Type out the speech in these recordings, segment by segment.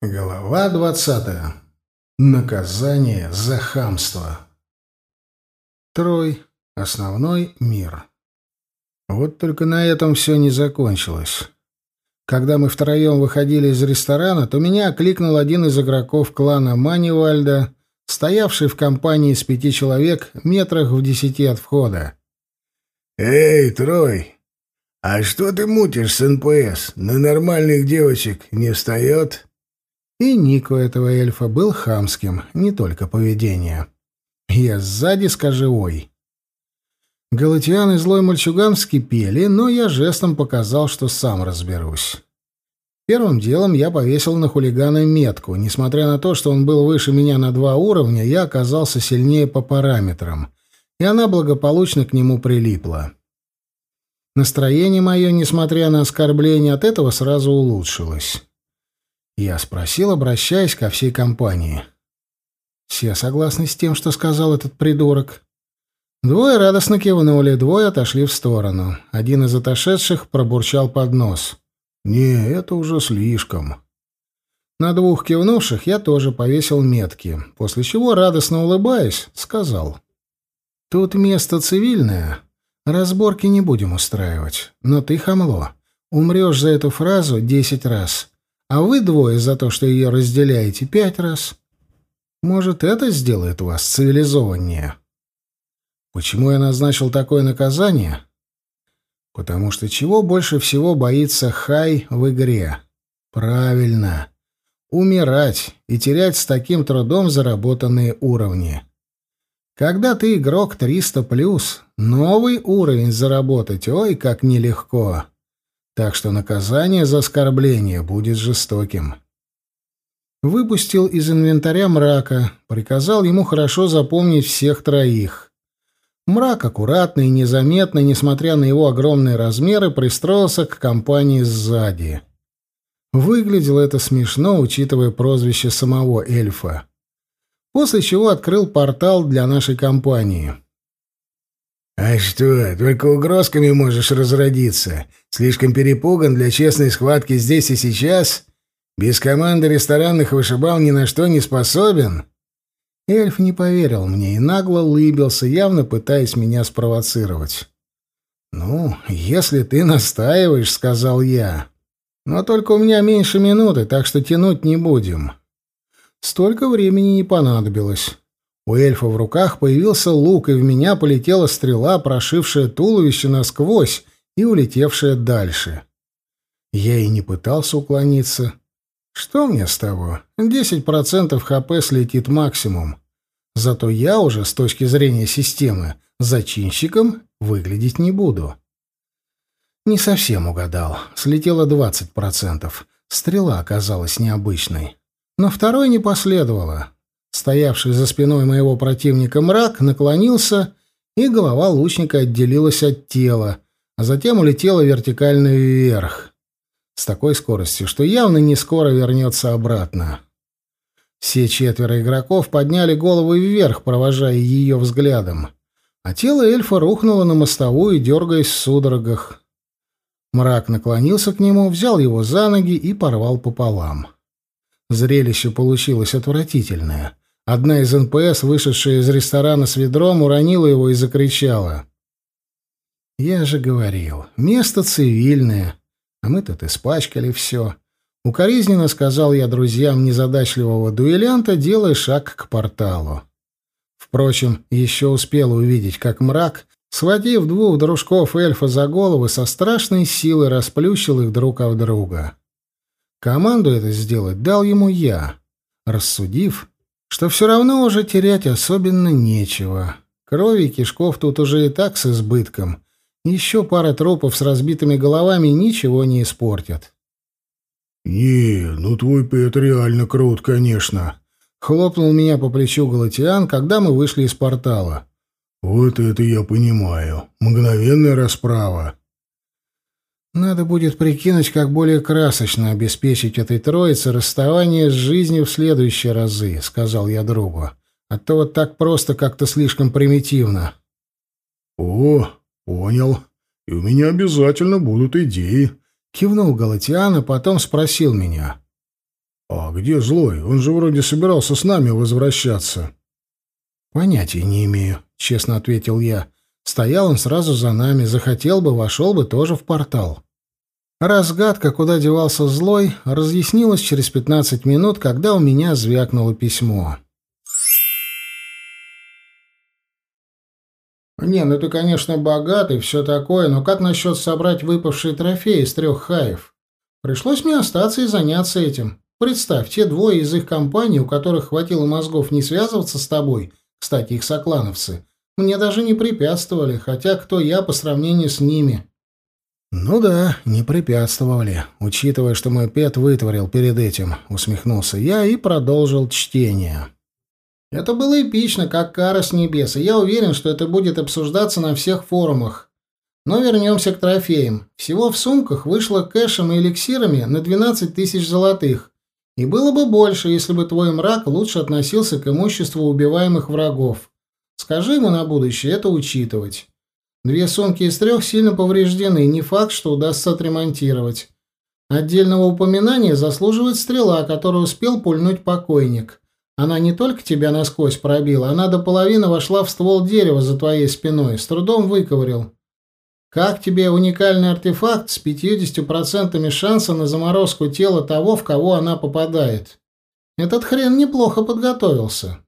Глава двадцатая. Наказание за хамство. Трой. Основной мир. Вот только на этом все не закончилось. Когда мы втроем выходили из ресторана, то меня окликнул один из игроков клана Манивальда, стоявший в компании из пяти человек метрах в десяти от входа. «Эй, Трой, а что ты мутишь с НПС? На нормальных девочек не встает?» И ник у этого эльфа был хамским, не только поведение. Я сзади скажи «ой». Галатиан и злой мальчуган вскипели, но я жестом показал, что сам разберусь. Первым делом я повесил на хулигана метку. Несмотря на то, что он был выше меня на два уровня, я оказался сильнее по параметрам, и она благополучно к нему прилипла. Настроение мое, несмотря на оскорбление, от этого сразу улучшилось. Я спросил, обращаясь ко всей компании. Все согласны с тем, что сказал этот придурок? Двое радостно кивнули, двое отошли в сторону. Один из отошедших пробурчал под нос. «Не, это уже слишком». На двух кивнувших я тоже повесил метки, после чего, радостно улыбаясь, сказал. «Тут место цивильное. Разборки не будем устраивать. Но ты хамло. Умрешь за эту фразу десять раз а вы двое за то, что ее разделяете, пять раз. Может, это сделает вас цивилизованнее? Почему я назначил такое наказание? Потому что чего больше всего боится Хай в игре? Правильно. Умирать и терять с таким трудом заработанные уровни. Когда ты игрок 300+, новый уровень заработать, ой, как нелегко так что наказание за оскорбление будет жестоким. Выпустил из инвентаря мрака, приказал ему хорошо запомнить всех троих. Мрак аккуратно и незаметно, несмотря на его огромные размеры, пристроился к компании сзади. Выглядело это смешно, учитывая прозвище самого эльфа. После чего открыл портал для нашей компании. «А что, только угрозками можешь разродиться? Слишком перепуган для честной схватки здесь и сейчас? Без команды ресторанных вышибал ни на что не способен?» Эльф не поверил мне и нагло улыбился, явно пытаясь меня спровоцировать. «Ну, если ты настаиваешь», — сказал я. «Но только у меня меньше минуты, так что тянуть не будем». Столько времени не понадобилось. У эльфа в руках появился лук, и в меня полетела стрела, прошившая туловище насквозь и улетевшая дальше. Я и не пытался уклониться. Что мне с того? Десять процентов ХП слетит максимум. Зато я уже, с точки зрения системы, зачинщиком выглядеть не буду. Не совсем угадал. Слетело двадцать процентов. Стрела оказалась необычной. Но второй не последовало. Стоявший за спиной моего противника мрак наклонился, и голова лучника отделилась от тела, а затем улетела вертикально вверх. С такой скоростью, что явно не скоро вернется обратно. Все четверо игроков подняли головы вверх, провожая ее взглядом, а тело эльфа рухнуло на мостовую, дергаясь в судорогах. Мрак наклонился к нему, взял его за ноги и порвал пополам. Зрелище получилось отвратительное. Одна из НПС, вышедшая из ресторана с ведром, уронила его и закричала. «Я же говорил, место цивильное, а мы тут испачкали все». Укоризненно сказал я друзьям незадачливого дуэлянта, делая шаг к порталу. Впрочем, еще успел увидеть, как Мрак, схватив двух дружков эльфа за головы, со страшной силой расплющил их друг об друга. Команду это сделать дал ему я, рассудив, что все равно уже терять особенно нечего. Крови и кишков тут уже и так с избытком. Еще пара трупов с разбитыми головами ничего не испортят. «Не, ну твой пет реально крут, конечно», — хлопнул меня по плечу Галатиан, когда мы вышли из портала. «Вот это я понимаю. Мгновенная расправа. Надо будет прикинуть, как более красочно обеспечить этой троице расставание с жизнью в следующие разы, — сказал я другу. А то вот так просто как-то слишком примитивно. — О, понял. И у меня обязательно будут идеи. Кивнул Галатиан, а потом спросил меня. «А где злой? Он же вроде собирался с нами возвращаться». «Понятия не имею», — честно ответил я. «Стоял он сразу за нами, захотел бы, вошел бы тоже в портал». Разгадка, куда девался злой, разъяснилась через пятнадцать минут, когда у меня звякнуло письмо. «Не, ну ты, конечно, богатый, все такое, но как насчет собрать выпавшие трофеи из трех хаев? Пришлось мне остаться и заняться этим. Представь, те двое из их компании, у которых хватило мозгов не связываться с тобой, кстати, их соклановцы, мне даже не препятствовали, хотя кто я по сравнению с ними? Ну да, не препятствовали, учитывая, что мой пет вытворил перед этим, усмехнулся я и продолжил чтение. Это было эпично, как кара с небес, и я уверен, что это будет обсуждаться на всех форумах. Но вернемся к трофеям. Всего в сумках вышло кэшем и эликсирами на 12 тысяч золотых, и было бы больше, если бы твой мрак лучше относился к имуществу убиваемых врагов. Скажи ему на будущее это учитывать. Две сумки из трех сильно повреждены, не факт, что удастся отремонтировать. Отдельного упоминания заслуживает стрела, которую успел пульнуть покойник. Она не только тебя насквозь пробила, она до половины вошла в ствол дерева за твоей спиной, с трудом выковырил. Как тебе уникальный артефакт с 50% шанса на заморозку тела того, в кого она попадает? Этот хрен неплохо подготовился.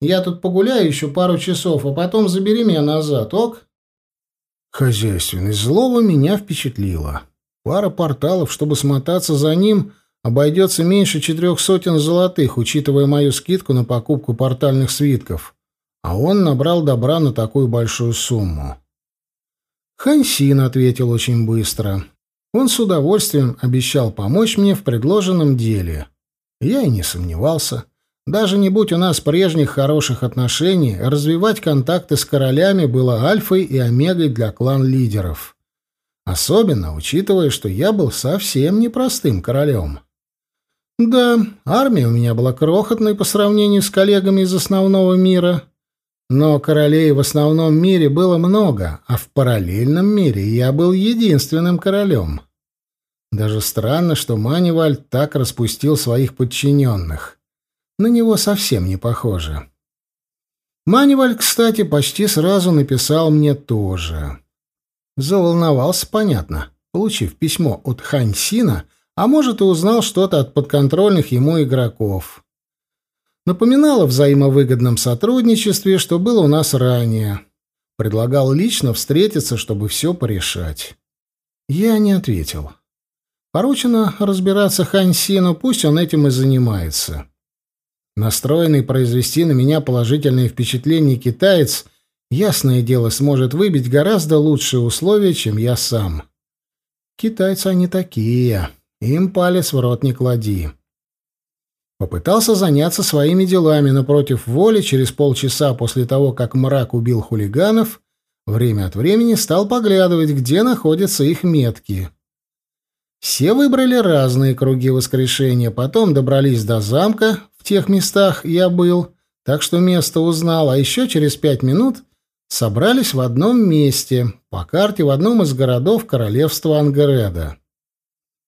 Я тут погуляю еще пару часов, а потом забери меня назад, ок? Хозяйственность злого меня впечатлила. Пара порталов, чтобы смотаться за ним, обойдется меньше четырех сотен золотых, учитывая мою скидку на покупку портальных свитков. А он набрал добра на такую большую сумму. Хансин ответил очень быстро. Он с удовольствием обещал помочь мне в предложенном деле. Я и не сомневался. Даже не будь у нас прежних хороших отношений, развивать контакты с королями было альфой и омегой для клан-лидеров. Особенно учитывая, что я был совсем непростым королем. Да, армия у меня была крохотной по сравнению с коллегами из основного мира, но королей в основном мире было много, а в параллельном мире я был единственным королем. Даже странно, что Маниваль так распустил своих подчиненных. На него совсем не похоже. Маниваль, кстати, почти сразу написал мне тоже. Заволновался, понятно, получив письмо от Ханьсина, а может и узнал что-то от подконтрольных ему игроков напоминал о взаимовыгодном сотрудничестве, что было у нас ранее. Предлагал лично встретиться, чтобы все порешать. Я не ответил. Поручено разбираться Хансину, пусть он этим и занимается. Настроенный произвести на меня положительное впечатление китаец, ясное дело, сможет выбить гораздо лучшие условия, чем я сам. Китайцы они такие, им палец в рот не клади. Попытался заняться своими делами, но против воли через полчаса после того, как мрак убил хулиганов, время от времени стал поглядывать, где находятся их метки. Все выбрали разные круги воскрешения, потом добрались до замка, в тех местах я был, так что место узнал, а еще через пять минут собрались в одном месте, по карте в одном из городов королевства Ангереда.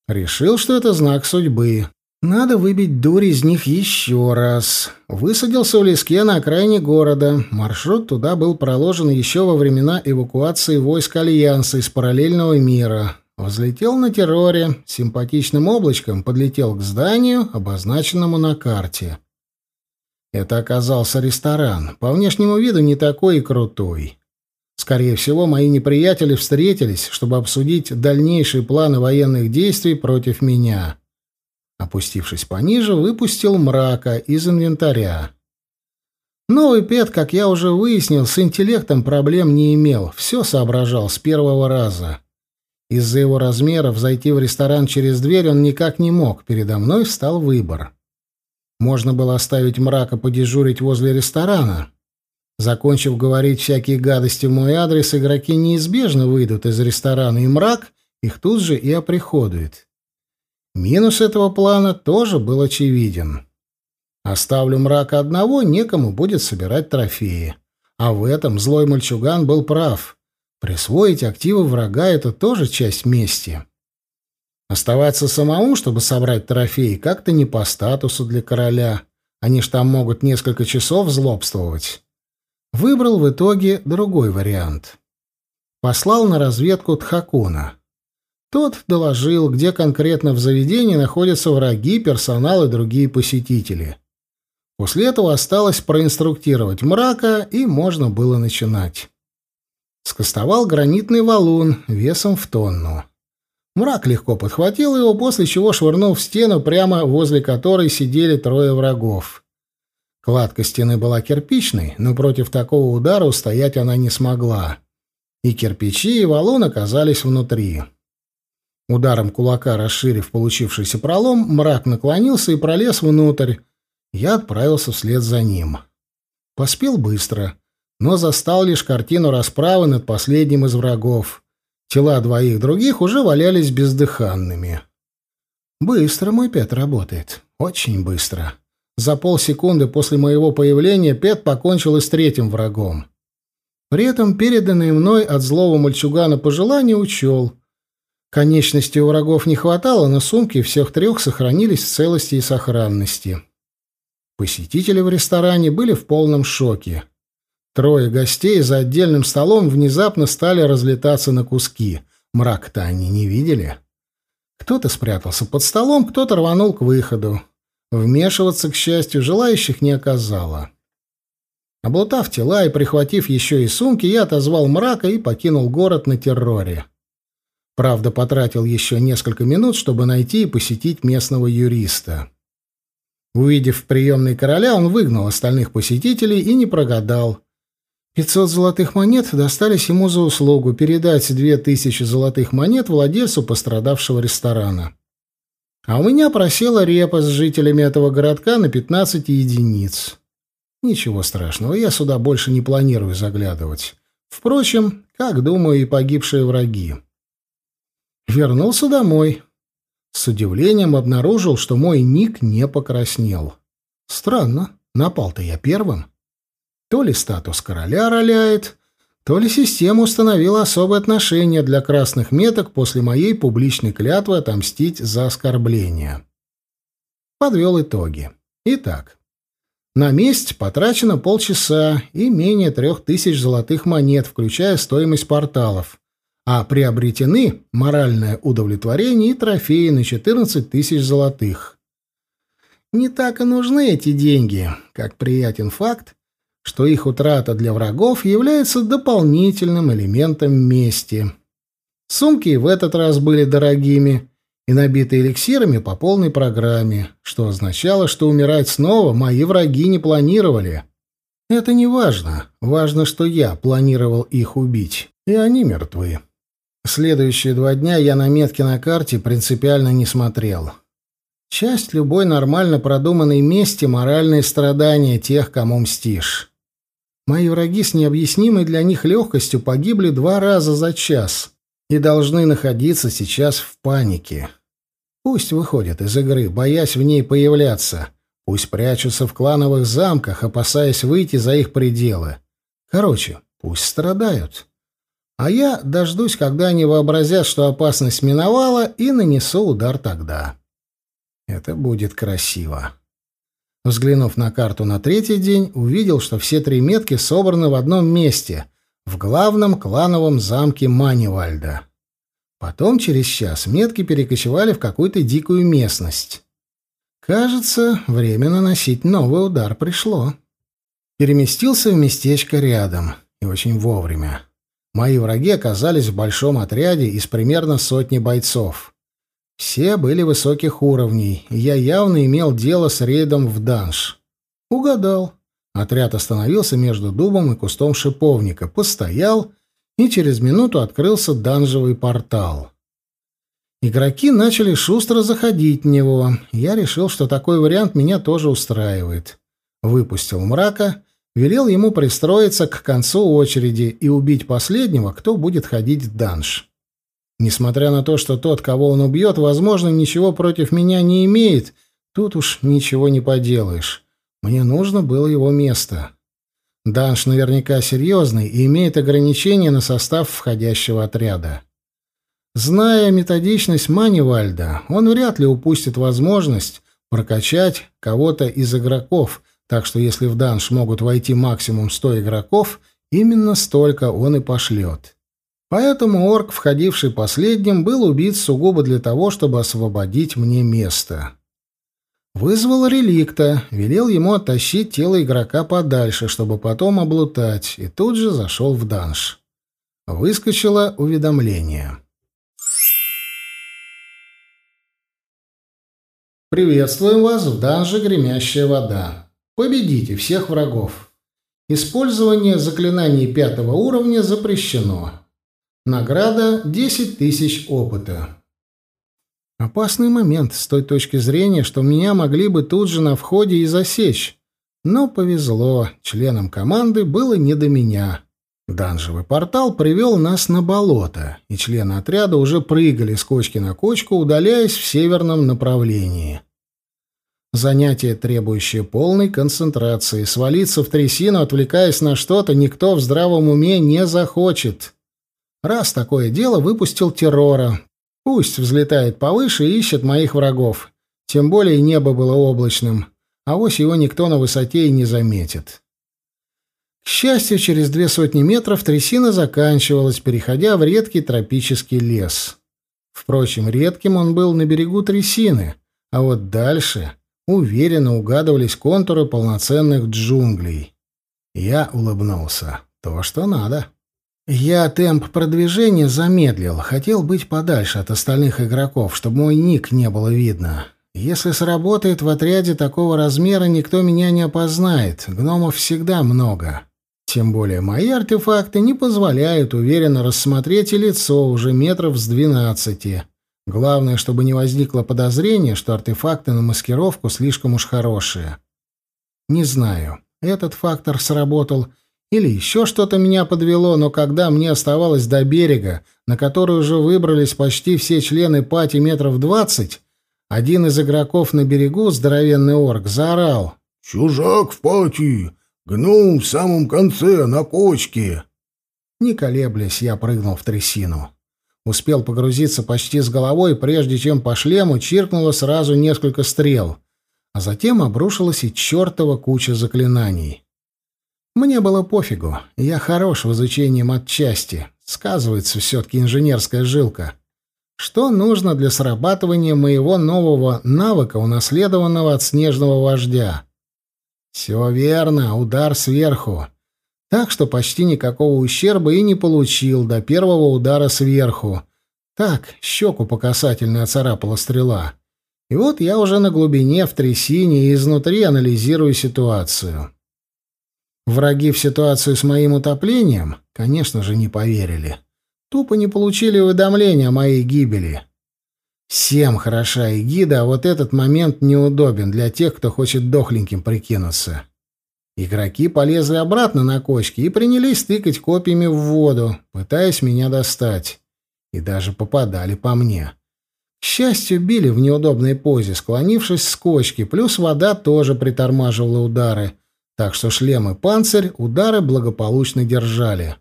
Решил, что это знак судьбы. Надо выбить дурь из них еще раз. Высадился в леске на окраине города. Маршрут туда был проложен еще во времена эвакуации войск Альянса из параллельного мира. Взлетел на терроре, симпатичным облачком подлетел к зданию, обозначенному на карте. Это оказался ресторан, по внешнему виду не такой и крутой. Скорее всего, мои неприятели встретились, чтобы обсудить дальнейшие планы военных действий против меня. Опустившись пониже, выпустил мрака из инвентаря. Новый Пет, как я уже выяснил, с интеллектом проблем не имел, все соображал с первого раза. Из-за его размеров зайти в ресторан через дверь он никак не мог, передо мной встал выбор. Можно было оставить мрака подежурить возле ресторана. Закончив говорить всякие гадости в мой адрес, игроки неизбежно выйдут из ресторана, и мрак их тут же и оприходует. Минус этого плана тоже был очевиден. Оставлю мрака одного, некому будет собирать трофеи. А в этом злой мальчуган был прав. Присвоить активы врага — это тоже часть мести. Оставаться самому, чтобы собрать трофеи, как-то не по статусу для короля. Они ж там могут несколько часов злобствовать. Выбрал в итоге другой вариант. Послал на разведку Тхакуна. Тот доложил, где конкретно в заведении находятся враги, персонал и другие посетители. После этого осталось проинструктировать мрака, и можно было начинать. Скостовал гранитный валун весом в тонну. Мрак легко подхватил его, после чего швырнул в стену, прямо возле которой сидели трое врагов. Кладка стены была кирпичной, но против такого удара устоять она не смогла. И кирпичи, и валун оказались внутри. Ударом кулака, расширив получившийся пролом, мрак наклонился и пролез внутрь. Я отправился вслед за ним. Поспел быстро, но застал лишь картину расправы над последним из врагов. Тела двоих других уже валялись бездыханными. Быстро мой Пет работает. Очень быстро. За полсекунды после моего появления Пет покончил и с третьим врагом. При этом переданные мной от злого мальчугана пожелания учел — Конечностей у врагов не хватало, но сумки всех трех сохранились в целости и сохранности. Посетители в ресторане были в полном шоке. Трое гостей за отдельным столом внезапно стали разлетаться на куски. Мрак-то они не видели. Кто-то спрятался под столом, кто-то рванул к выходу. Вмешиваться, к счастью, желающих не оказало. Облутав тела и прихватив еще и сумки, я отозвал мрака и покинул город на терроре. Правда, потратил еще несколько минут, чтобы найти и посетить местного юриста. Увидев в приемной короля, он выгнал остальных посетителей и не прогадал. Пятьсот золотых монет достались ему за услугу передать две тысячи золотых монет владельцу пострадавшего ресторана. А у меня просела репа с жителями этого городка на 15 единиц. Ничего страшного, я сюда больше не планирую заглядывать. Впрочем, как, думаю, и погибшие враги. Вернулся домой. С удивлением обнаружил, что мой ник не покраснел. Странно, напал-то я первым. То ли статус короля роляет, то ли система установила особое отношение для красных меток после моей публичной клятвы отомстить за оскорбление. Подвел итоги. Итак, на месть потрачено полчаса и менее трех тысяч золотых монет, включая стоимость порталов а приобретены моральное удовлетворение и трофеи на 14 тысяч золотых. Не так и нужны эти деньги, как приятен факт, что их утрата для врагов является дополнительным элементом мести. Сумки в этот раз были дорогими и набиты эликсирами по полной программе, что означало, что умирать снова мои враги не планировали. Это не важно. Важно, что я планировал их убить, и они мертвы. Следующие два дня я на метки на карте принципиально не смотрел. Часть любой нормально продуманной мести — моральные страдания тех, кому мстишь. Мои враги с необъяснимой для них легкостью погибли два раза за час и должны находиться сейчас в панике. Пусть выходят из игры, боясь в ней появляться. Пусть прячутся в клановых замках, опасаясь выйти за их пределы. Короче, пусть страдают. А я дождусь, когда они вообразят, что опасность миновала, и нанесу удар тогда. Это будет красиво. Взглянув на карту на третий день, увидел, что все три метки собраны в одном месте, в главном клановом замке Манивальда. Потом, через час, метки перекочевали в какую-то дикую местность. Кажется, время наносить новый удар пришло. Переместился в местечко рядом, и очень вовремя. Мои враги оказались в большом отряде из примерно сотни бойцов. Все были высоких уровней, и я явно имел дело с рейдом в данж. Угадал. Отряд остановился между дубом и кустом шиповника, постоял, и через минуту открылся данжевый портал. Игроки начали шустро заходить в него. Я решил, что такой вариант меня тоже устраивает. Выпустил мрака велел ему пристроиться к концу очереди и убить последнего, кто будет ходить в данж. Несмотря на то, что тот, кого он убьет, возможно, ничего против меня не имеет, тут уж ничего не поделаешь. Мне нужно было его место. Данж наверняка серьезный и имеет ограничения на состав входящего отряда. Зная методичность Манивальда, он вряд ли упустит возможность прокачать кого-то из игроков, так что если в данж могут войти максимум 100 игроков, именно столько он и пошлет. Поэтому орк, входивший последним, был убит сугубо для того, чтобы освободить мне место. Вызвал реликта, велел ему оттащить тело игрока подальше, чтобы потом облутать, и тут же зашел в данж. Выскочило уведомление. Приветствуем вас в данже «Гремящая вода». Победите всех врагов. Использование заклинаний пятого уровня запрещено. Награда 10 тысяч опыта. Опасный момент с той точки зрения, что меня могли бы тут же на входе и засечь. Но повезло, членам команды было не до меня. Данжевый портал привел нас на болото, и члены отряда уже прыгали с кочки на кочку, удаляясь в северном направлении. Занятие, требующее полной концентрации. Свалиться в трясину, отвлекаясь на что-то, никто в здравом уме не захочет. Раз такое дело, выпустил террора. Пусть взлетает повыше и ищет моих врагов. Тем более небо было облачным, а вось его никто на высоте и не заметит. К счастью, через две сотни метров трясина заканчивалась, переходя в редкий тропический лес. Впрочем, редким он был на берегу трясины, а вот дальше уверенно угадывались контуры полноценных джунглей. Я улыбнулся. То, что надо. Я темп продвижения замедлил, хотел быть подальше от остальных игроков, чтобы мой ник не было видно. Если сработает в отряде такого размера, никто меня не опознает. Гномов всегда много. Тем более мои артефакты не позволяют уверенно рассмотреть и лицо уже метров с двенадцати. Главное, чтобы не возникло подозрения, что артефакты на маскировку слишком уж хорошие. Не знаю, этот фактор сработал или еще что-то меня подвело, но когда мне оставалось до берега, на который уже выбрались почти все члены пати метров двадцать, один из игроков на берегу, здоровенный орк, заорал. «Чужак в пати! Гном в самом конце, на кочке. Не колеблясь, я прыгнул в трясину. Успел погрузиться почти с головой, прежде чем по шлему чиркнуло сразу несколько стрел, а затем обрушилась и чертова куча заклинаний. Мне было пофигу, я хорош в изучении матчасти, сказывается все-таки инженерская жилка. Что нужно для срабатывания моего нового навыка, унаследованного от снежного вождя? Все верно, удар сверху. Так что почти никакого ущерба и не получил до первого удара сверху. Так, щеку по касательной оцарапала стрела. И вот я уже на глубине в трясине и изнутри анализирую ситуацию. Враги в ситуацию с моим утоплением, конечно же, не поверили. Тупо не получили уведомления о моей гибели. Всем хороша эгида, а вот этот момент неудобен для тех, кто хочет дохленьким прикинуться. Игроки полезли обратно на кочки и принялись тыкать копьями в воду, пытаясь меня достать. И даже попадали по мне. К счастью, били в неудобной позе, склонившись с кочки, плюс вода тоже притормаживала удары, так что шлем и панцирь удары благополучно держали.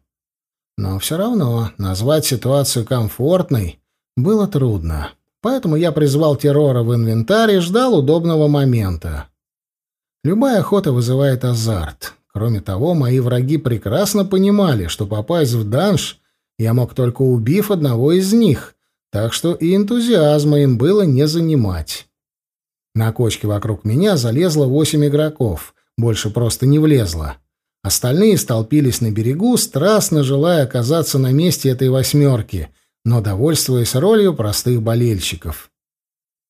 Но все равно назвать ситуацию комфортной было трудно. Поэтому я призвал террора в инвентарь и ждал удобного момента. Любая охота вызывает азарт. Кроме того, мои враги прекрасно понимали, что попасть в данж я мог только убив одного из них, так что и энтузиазма им было не занимать. На кочке вокруг меня залезло восемь игроков, больше просто не влезло. Остальные столпились на берегу, страстно желая оказаться на месте этой восьмерки — но довольствуясь ролью простых болельщиков.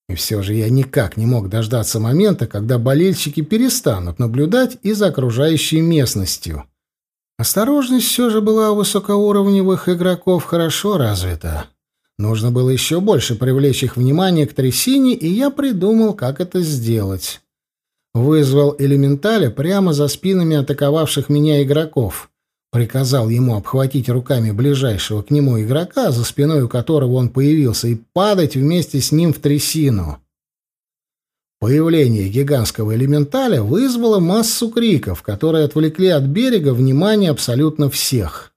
И все же я никак не мог дождаться момента, когда болельщики перестанут наблюдать и за окружающей местностью. Осторожность все же была у высокоуровневых игроков хорошо развита. Нужно было еще больше привлечь их внимание к трясине, и я придумал, как это сделать. Вызвал элементаля прямо за спинами атаковавших меня игроков приказал ему обхватить руками ближайшего к нему игрока, за спиной у которого он появился, и падать вместе с ним в трясину. Появление гигантского элементаля вызвало массу криков, которые отвлекли от берега внимание абсолютно всех.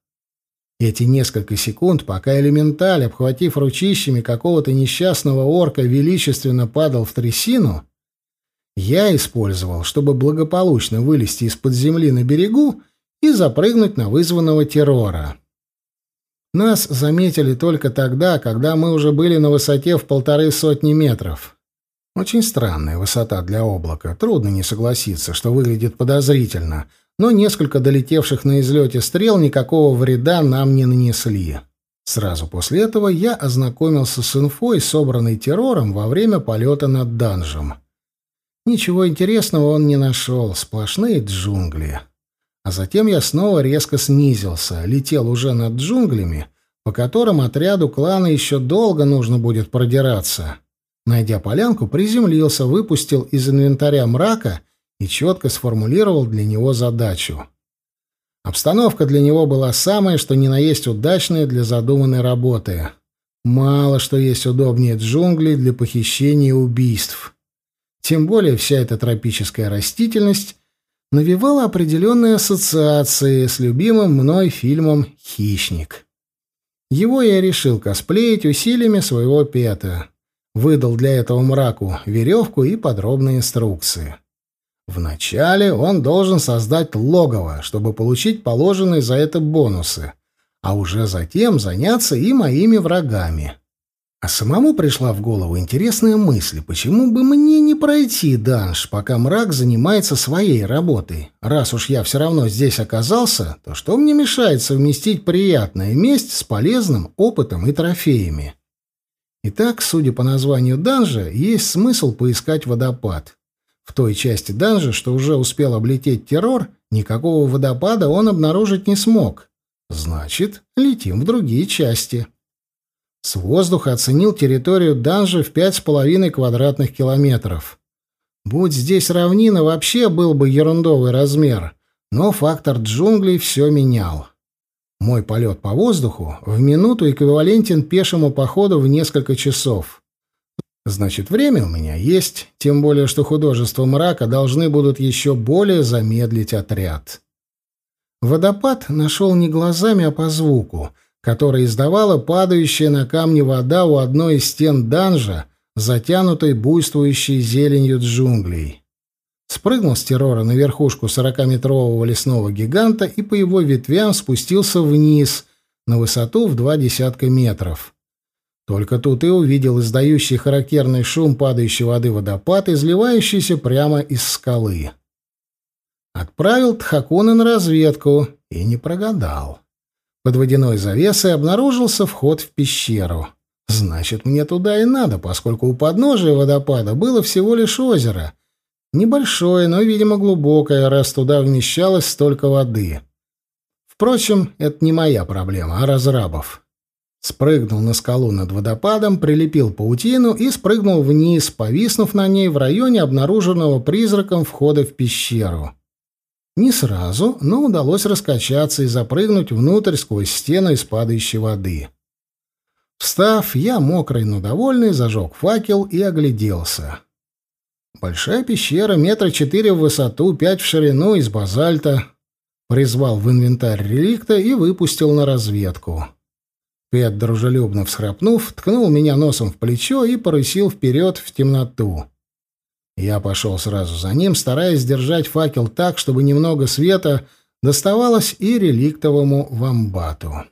Эти несколько секунд, пока элементаль, обхватив ручищами какого-то несчастного орка, величественно падал в трясину, я использовал, чтобы благополучно вылезти из-под земли на берегу и запрыгнуть на вызванного террора. Нас заметили только тогда, когда мы уже были на высоте в полторы сотни метров. Очень странная высота для облака. Трудно не согласиться, что выглядит подозрительно, но несколько долетевших на излете стрел никакого вреда нам не нанесли. Сразу после этого я ознакомился с инфой, собранной террором во время полета над данжем. Ничего интересного он не нашел, сплошные джунгли. А затем я снова резко снизился, летел уже над джунглями, по которым отряду клана еще долго нужно будет продираться. Найдя полянку, приземлился, выпустил из инвентаря мрака и четко сформулировал для него задачу. Обстановка для него была самая, что ни на есть удачная для задуманной работы. Мало что есть удобнее джунглей для похищения и убийств. Тем более вся эта тропическая растительность навевала определенные ассоциации с любимым мной фильмом «Хищник». Его я решил косплеить усилиями своего пета. Выдал для этого мраку веревку и подробные инструкции. Вначале он должен создать логово, чтобы получить положенные за это бонусы, а уже затем заняться и моими врагами. А самому пришла в голову интересная мысль, почему бы мне не пройти данж, пока мрак занимается своей работой. Раз уж я все равно здесь оказался, то что мне мешает совместить приятное месть с полезным опытом и трофеями? Итак, судя по названию данжа, есть смысл поискать водопад. В той части данжа, что уже успел облететь террор, никакого водопада он обнаружить не смог. Значит, летим в другие части. С воздуха оценил территорию данжа в пять с половиной квадратных километров. Будь здесь равнина, вообще был бы ерундовый размер, но фактор джунглей все менял. Мой полет по воздуху в минуту эквивалентен пешему походу в несколько часов. Значит, время у меня есть, тем более, что художества мрака должны будут еще более замедлить отряд. Водопад нашел не глазами, а по звуку — которое издавала падающая на камни вода у одной из стен данжа, затянутой буйствующей зеленью джунглей. Спрыгнул с террора на верхушку сорокаметрового лесного гиганта и по его ветвям спустился вниз на высоту в два десятка метров. Только тут и увидел издающий характерный шум падающей воды водопад, изливающийся прямо из скалы. Отправил Тхакуна на разведку и не прогадал. Под водяной завесой обнаружился вход в пещеру. Значит, мне туда и надо, поскольку у подножия водопада было всего лишь озеро. Небольшое, но, видимо, глубокое, раз туда вмещалось столько воды. Впрочем, это не моя проблема, а разрабов. Спрыгнул на скалу над водопадом, прилепил паутину и спрыгнул вниз, повиснув на ней в районе обнаруженного призраком входа в пещеру. Не сразу, но удалось раскачаться и запрыгнуть внутрь сквозь стену из падающей воды. Встав, я мокрый, но довольный, зажег факел и огляделся. Большая пещера, метра четыре в высоту, пять в ширину, из базальта. Призвал в инвентарь реликта и выпустил на разведку. Пет, дружелюбно всхрапнув, ткнул меня носом в плечо и порысил вперед в темноту. Я пошел сразу за ним, стараясь держать факел так, чтобы немного света доставалось и реликтовому вамбату.